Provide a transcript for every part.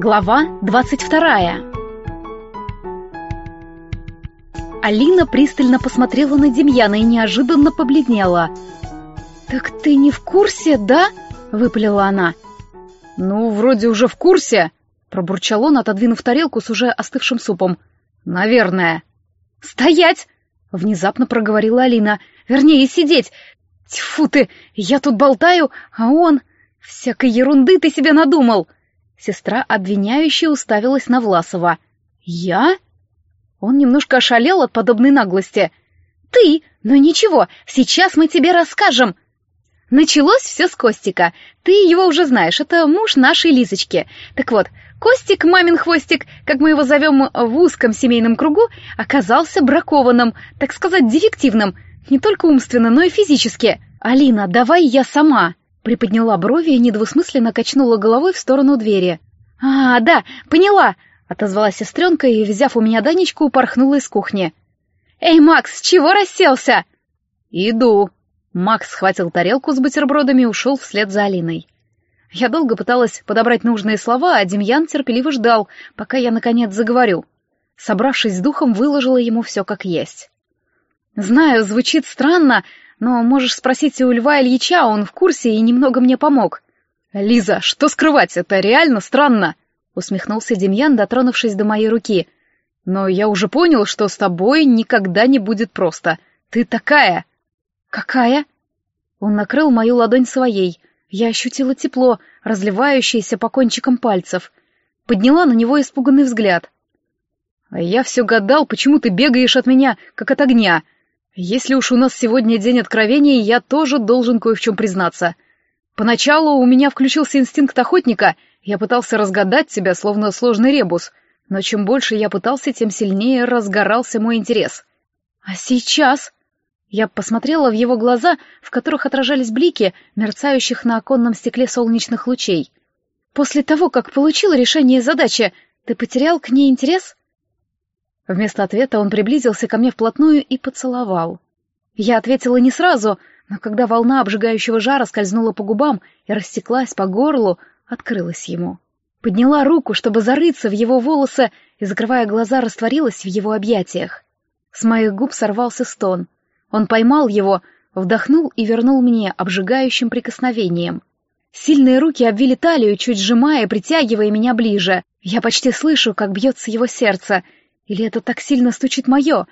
Глава 22 Алина пристально посмотрела на Демьяна и неожиданно побледнела. «Так ты не в курсе, да?» — выпалила она. «Ну, вроде уже в курсе», — пробурчал он, отодвинув тарелку с уже остывшим супом. «Наверное». «Стоять!» — внезапно проговорила Алина. «Вернее, сидеть! Тьфу ты! Я тут болтаю, а он... Всякой ерунды ты себе надумал!» Сестра обвиняюще уставилась на Власова. «Я?» Он немножко ошалел от подобной наглости. «Ты? Ну ничего, сейчас мы тебе расскажем!» Началось все с Костика. Ты его уже знаешь, это муж нашей Лизочки. Так вот, Костик, мамин хвостик, как мы его зовем в узком семейном кругу, оказался бракованным, так сказать, дефективным. Не только умственно, но и физически. «Алина, давай я сама!» Приподняла брови и недвусмысленно качнула головой в сторону двери. «А, да, поняла!» — отозвалась сестренка и, взяв у меня Данечку, упорхнула из кухни. «Эй, Макс, чего расселся?» «Иду!» Макс схватил тарелку с бутербродами и ушел вслед за Алиной. Я долго пыталась подобрать нужные слова, а Демьян терпеливо ждал, пока я, наконец, заговорю. Собравшись с духом, выложила ему все как есть. «Знаю, звучит странно, но можешь спросить у Льва Ильича, он в курсе и немного мне помог». «Лиза, что скрывать, это реально странно!» — усмехнулся Демьян, дотронувшись до моей руки. «Но я уже понял, что с тобой никогда не будет просто. Ты такая!» «Какая?» Он накрыл мою ладонь своей. Я ощутила тепло, разливающееся по кончикам пальцев. Подняла на него испуганный взгляд. «А я все гадал, почему ты бегаешь от меня, как от огня. Если уж у нас сегодня день откровений, я тоже должен кое в чем признаться. Поначалу у меня включился инстинкт охотника, я пытался разгадать тебя, словно сложный ребус, но чем больше я пытался, тем сильнее разгорался мой интерес. А сейчас...» Я посмотрела в его глаза, в которых отражались блики, мерцающих на оконном стекле солнечных лучей. «После того, как получил решение задачи, ты потерял к ней интерес?» Вместо ответа он приблизился ко мне вплотную и поцеловал. Я ответила не сразу, но когда волна обжигающего жара скользнула по губам и растеклась по горлу, открылась ему. Подняла руку, чтобы зарыться в его волосы, и, закрывая глаза, растворилась в его объятиях. С моих губ сорвался стон. Он поймал его, вдохнул и вернул мне обжигающим прикосновением. Сильные руки обвили талию, чуть сжимая, притягивая меня ближе. Я почти слышу, как бьется его сердце — или это так сильно стучит мое,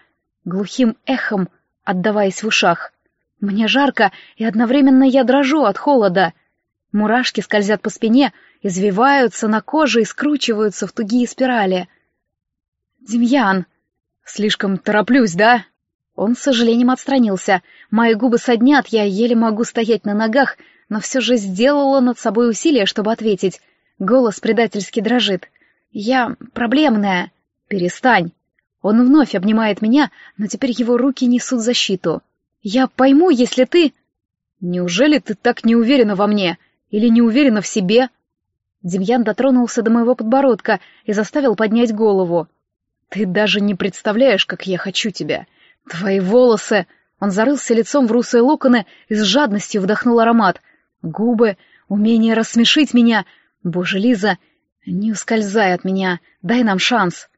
глухим эхом, отдаваясь в ушах? Мне жарко, и одновременно я дрожу от холода. Мурашки скользят по спине, извиваются на коже и скручиваются в тугие спирали. «Демьян!» «Слишком тороплюсь, да?» Он с сожалением отстранился. Мои губы соднят, я еле могу стоять на ногах, но все же сделала над собой усилие, чтобы ответить. Голос предательски дрожит. «Я проблемная». «Перестань!» Он вновь обнимает меня, но теперь его руки несут защиту. «Я пойму, если ты...» «Неужели ты так не уверена во мне? Или не уверена в себе?» Демьян дотронулся до моего подбородка и заставил поднять голову. «Ты даже не представляешь, как я хочу тебя. Твои волосы...» Он зарылся лицом в русые локоны и с жадностью вдохнул аромат. «Губы, умение рассмешить меня. Боже, Лиза, не ускользай от меня, дай нам шанс».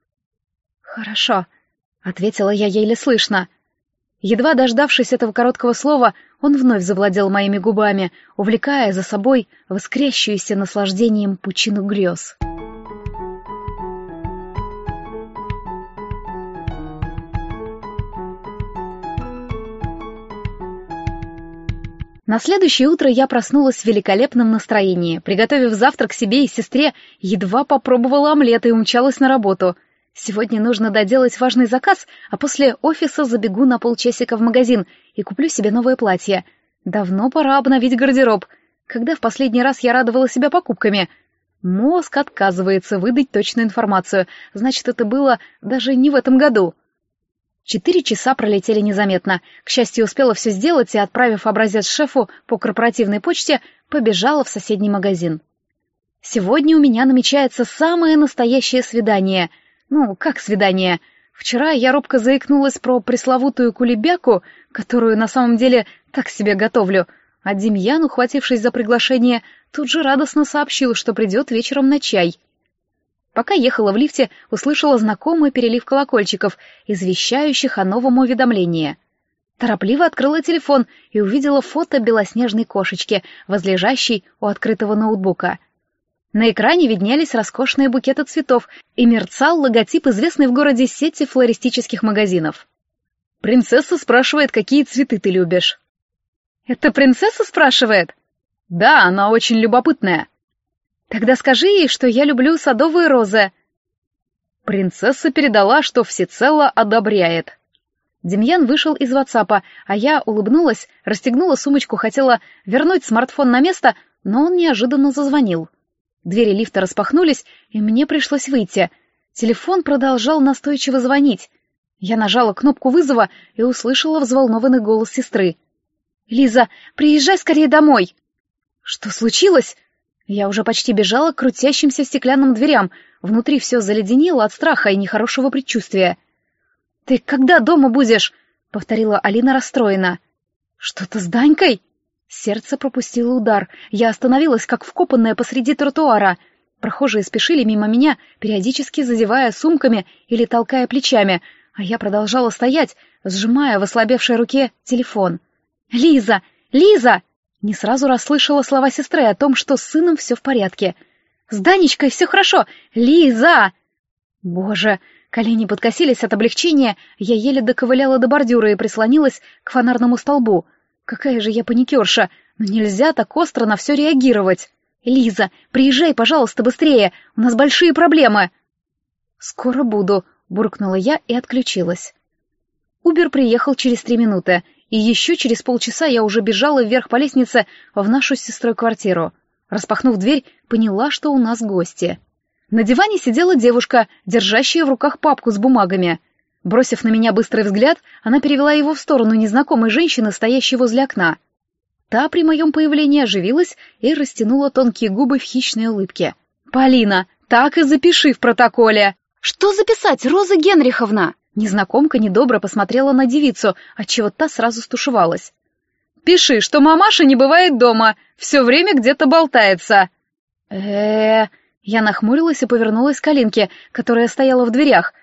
«Хорошо», — ответила я еле слышно. Едва дождавшись этого короткого слова, он вновь завладел моими губами, увлекая за собой в искрящуюся наслаждением пучину грез. На следующее утро я проснулась в великолепном настроении. Приготовив завтрак себе и сестре, едва попробовала омлет и умчалась на работу — Сегодня нужно доделать важный заказ, а после офиса забегу на полчасика в магазин и куплю себе новое платье. Давно пора обновить гардероб. Когда в последний раз я радовала себя покупками? Мозг отказывается выдать точную информацию, значит, это было даже не в этом году. Четыре часа пролетели незаметно. К счастью, успела все сделать и, отправив образец шефу по корпоративной почте, побежала в соседний магазин. Сегодня у меня намечается самое настоящее свидание — ну, как свидание? Вчера я робко заикнулась про пресловутую кулебяку, которую на самом деле так себе готовлю, а Демьян, ухватившись за приглашение, тут же радостно сообщил, что придет вечером на чай. Пока ехала в лифте, услышала знакомый перелив колокольчиков, извещающих о новом уведомлении. Торопливо открыла телефон и увидела фото белоснежной кошечки, возлежащей у открытого ноутбука. На экране виднелись роскошные букеты цветов и мерцал логотип известной в городе сети флористических магазинов. «Принцесса спрашивает, какие цветы ты любишь?» «Это принцесса спрашивает?» «Да, она очень любопытная». «Тогда скажи ей, что я люблю садовые розы». Принцесса передала, что всецело одобряет. Демьян вышел из ватсапа, а я улыбнулась, расстегнула сумочку, хотела вернуть смартфон на место, но он неожиданно зазвонил. Двери лифта распахнулись, и мне пришлось выйти. Телефон продолжал настойчиво звонить. Я нажала кнопку вызова и услышала взволнованный голос сестры. «Лиза, приезжай скорее домой!» «Что случилось?» Я уже почти бежала к крутящимся стеклянным дверям. Внутри все заледенело от страха и нехорошего предчувствия. «Ты когда дома будешь?» — повторила Алина расстроена. «Что-то с Данькой?» Сердце пропустило удар. Я остановилась, как вкопанная посреди тротуара. Прохожие спешили мимо меня, периодически задевая сумками или толкая плечами, а я продолжала стоять, сжимая в ослабевшей руке телефон. «Лиза! Лиза!» Не сразу расслышала слова сестры о том, что с сыном все в порядке. «С Данечкой все хорошо! Лиза!» Боже, колени подкосились от облегчения, я еле доковыляла до бордюра и прислонилась к фонарному столбу — Какая же я паникерша! Но нельзя так остро на все реагировать. Лиза, приезжай, пожалуйста, быстрее. У нас большие проблемы. Скоро буду, буркнула я и отключилась. Убер приехал через три минуты, и еще через полчаса я уже бежала вверх по лестнице в нашу с сестрой квартиру. Распахнув дверь, поняла, что у нас гости. На диване сидела девушка, держащая в руках папку с бумагами. Бросив на меня быстрый взгляд, она перевела его в сторону незнакомой женщины, стоящей возле окна. Та при моем появлении оживилась и растянула тонкие губы в хищной улыбке. «Полина, так и запиши в протоколе!» «Что записать, Роза Генриховна?» Незнакомка недобро посмотрела на девицу, отчего та сразу стушевалась. «Пиши, что мамаша не бывает дома, все время где-то болтается». э Я нахмурилась и повернулась к Алинке, которая стояла в дверях —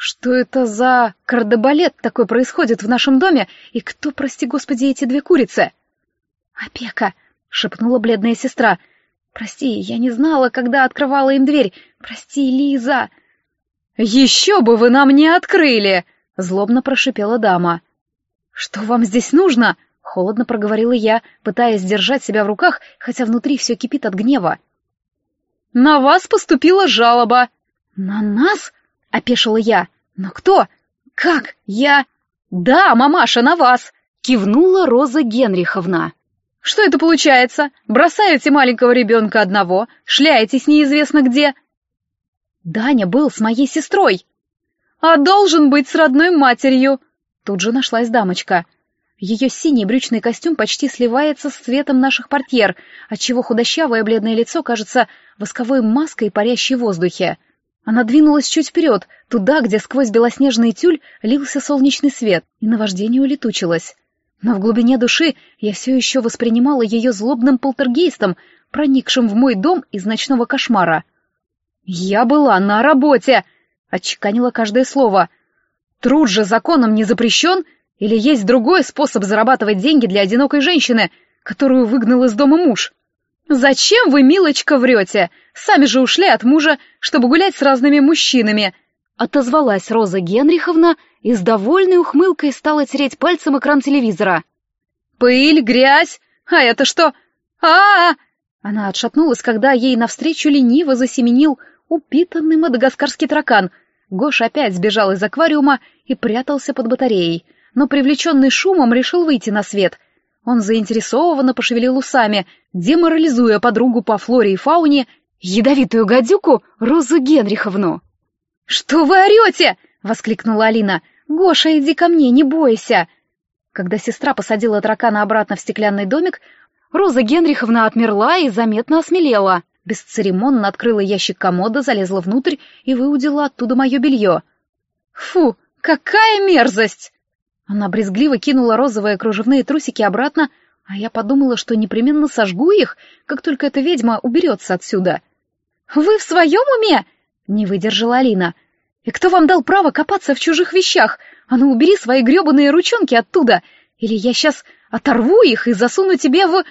что это за кардебалет такой происходит в нашем доме, и кто, прости господи, эти две курицы? Опека, шепнула бледная сестра. Прости, я не знала, когда открывала им дверь. Прости, Лиза. Еще бы вы нам не открыли, злобно прошипела дама. Что вам здесь нужно? Холодно проговорила я, пытаясь держать себя в руках, хотя внутри все кипит от гнева. «На вас поступила жалоба». «На нас?» — опешила я. «Но кто? Как? Я...» «Да, мамаша, на вас!» — кивнула Роза Генриховна. «Что это получается? Бросаете маленького ребенка одного, шляетесь неизвестно где?» «Даня был с моей сестрой!» «А должен быть с родной матерью!» Тут же нашлась дамочка. Ее синий брючный костюм почти сливается с цветом наших портьер, отчего худощавое бледное лицо кажется восковой маской, парящей в воздухе. Она двинулась чуть вперед, туда, где сквозь белоснежный тюль лился солнечный свет, и наваждение улетучилось. Но в глубине души я все еще воспринимала ее злобным полтергейстом, проникшим в мой дом из ночного кошмара. «Я была на работе!» — отчеканила каждое слово. «Труд же законом не запрещен, или есть другой способ зарабатывать деньги для одинокой женщины, которую выгнал из дома муж?» «Зачем вы, милочка, врете? Сами же ушли от мужа, чтобы гулять с разными мужчинами!» Отозвалась Роза Генриховна и с довольной ухмылкой стала тереть пальцем экран телевизора. «Пыль, грязь! А это что? а а, -а! Она отшатнулась, когда ей навстречу лениво засеменил упитанный мадагаскарский таракан. Гош опять сбежал из аквариума и прятался под батареей, но, привлеченный шумом, решил выйти на свет — он заинтересованно пошевелил усами, деморализуя подругу по флоре и фауне, ядовитую гадюку Розу Генриховну. «Что вы орете?» — воскликнула Алина. «Гоша, иди ко мне, не бойся!» Когда сестра посадила таракана обратно в стеклянный домик, Роза Генриховна отмерла и заметно осмелела. Бесцеремонно открыла ящик комода, залезла внутрь и выудила оттуда мое белье. «Фу, какая мерзость!» Она брезгливо кинула розовые кружевные трусики обратно, а я подумала, что непременно сожгу их, как только эта ведьма уберется отсюда. «Вы в своем уме?» Не выдержала Алина. «И кто вам дал право копаться в чужих вещах? А ну убери свои гребаные ручонки оттуда, или я сейчас оторву их и засуну тебе в...»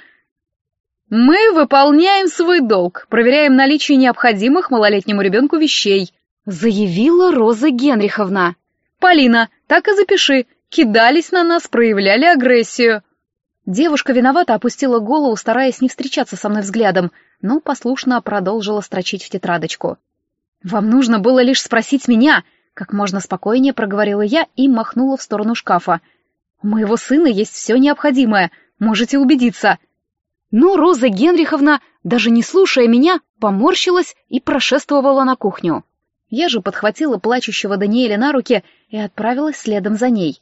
«Мы выполняем свой долг, проверяем наличие необходимых малолетнему ребенку вещей», заявила Роза Генриховна. «Полина, так и запиши. Кидались на нас, проявляли агрессию». Девушка виновато опустила голову, стараясь не встречаться со мной взглядом, но послушно продолжила строчить в тетрадочку. «Вам нужно было лишь спросить меня», — как можно спокойнее проговорила я и махнула в сторону шкафа. «У моего сына есть все необходимое, можете убедиться». Но Роза Генриховна, даже не слушая меня, поморщилась и прошествовала на кухню. Я же подхватила плачущего Даниэля на руки и отправилась следом за ней.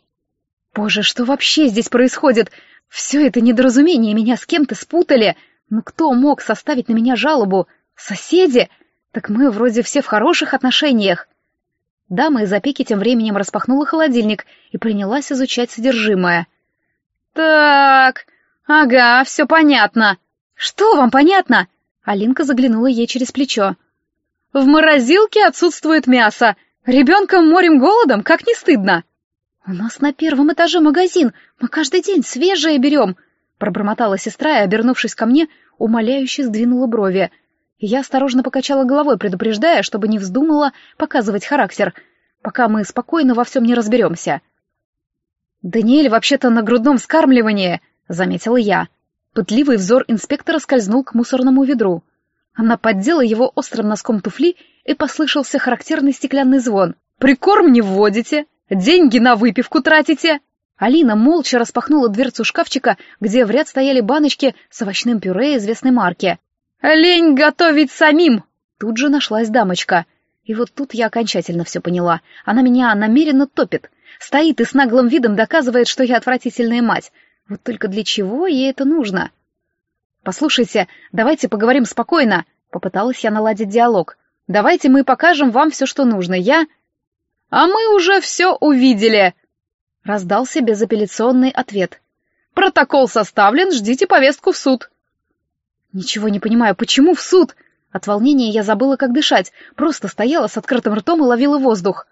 «Боже, что вообще здесь происходит? Все это недоразумение меня с кем-то спутали. Ну кто мог составить на меня жалобу? Соседи? Так мы вроде все в хороших отношениях. Дама из опеки тем временем распахнула холодильник и принялась изучать содержимое. «Так, ага, все понятно». «Что вам понятно?» Алинка заглянула ей через плечо. «В морозилке отсутствует мясо. Ребенком морем голодом, как не стыдно». «У нас на первом этаже магазин, мы каждый день свежее берем», пробормотала сестра и, обернувшись ко мне, умоляюще сдвинула брови — я осторожно покачала головой, предупреждая, чтобы не вздумала показывать характер, пока мы спокойно во всем не разберемся. «Даниэль вообще-то на грудном скармливании», — заметила я. Пытливый взор инспектора скользнул к мусорному ведру. Она поддела его острым носком туфли, и послышался характерный стеклянный звон. «Прикорм не вводите? Деньги на выпивку тратите?» Алина молча распахнула дверцу шкафчика, где в ряд стояли баночки с овощным пюре известной марки. «Лень готовить самим!» Тут же нашлась дамочка. И вот тут я окончательно все поняла. Она меня намеренно топит. Стоит и с наглым видом доказывает, что я отвратительная мать. Вот только для чего ей это нужно? «Послушайте, давайте поговорим спокойно», — попыталась я наладить диалог. «Давайте мы покажем вам все, что нужно. Я...» «А мы уже все увидели», — раздался безапелляционный ответ. «Протокол составлен, ждите повестку в суд». Ничего не понимаю, почему в суд? От волнения я забыла, как дышать, просто стояла с открытым ртом и ловила воздух.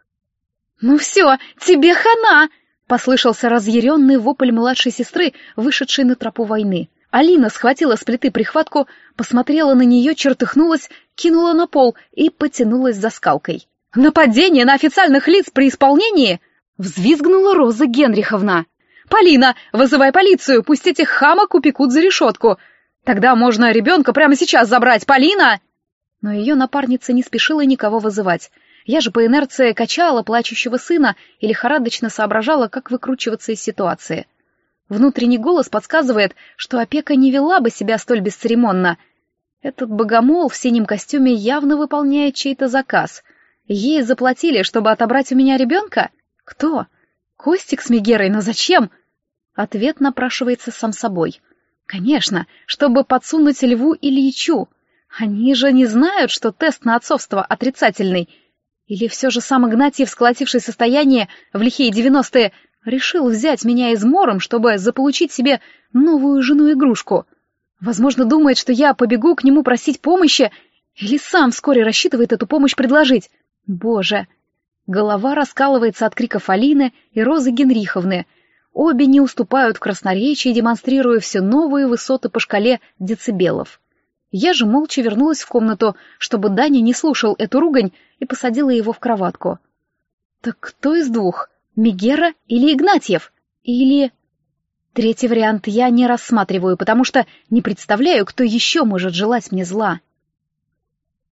«Ну все, тебе хана!» — послышался разъяренный вопль младшей сестры, вышедшей на тропу войны. Алина схватила с плиты прихватку, посмотрела на нее, чертыхнулась, кинула на пол и потянулась за скалкой. «Нападение на официальных лиц при исполнении!» — взвизгнула Роза Генриховна. «Полина, вызывай полицию, пусть этих хамок упекут за решетку. Тогда можно ребенка прямо сейчас забрать, Полина!» Но ее напарница не спешила никого вызывать. Я же по инерции качала плачущего сына и лихорадочно соображала, как выкручиваться из ситуации. Внутренний голос подсказывает, что опека не вела бы себя столь бесцеремонно. Этот богомол в синем костюме явно выполняет чей-то заказ. Ей заплатили, чтобы отобрать у меня ребенка? Кто? Костик с Мегерой, но зачем? Ответ напрашивается сам собой — Конечно, чтобы подсунуть Льву Ильичу. Они же не знают, что тест на отцовство отрицательный. Или все же сам Игнатьев, сколотивший состояние в лихие девяностые, решил взять меня измором, чтобы заполучить себе новую жену-игрушку. Возможно, думает, что я побегу к нему просить помощи, или сам вскоре рассчитывает эту помощь предложить. Боже! Голова раскалывается от криков Алины и Розы Генриховны — Обе не уступают в красноречии, демонстрируя все новые высоты по шкале децибелов. Я же молча вернулась в комнату, чтобы Даня не слушал эту ругань, и посадила его в кроватку. Так кто из двух? Мегера или Игнатьев? Или... Третий вариант я не рассматриваю, потому что не представляю, кто еще может желать мне зла.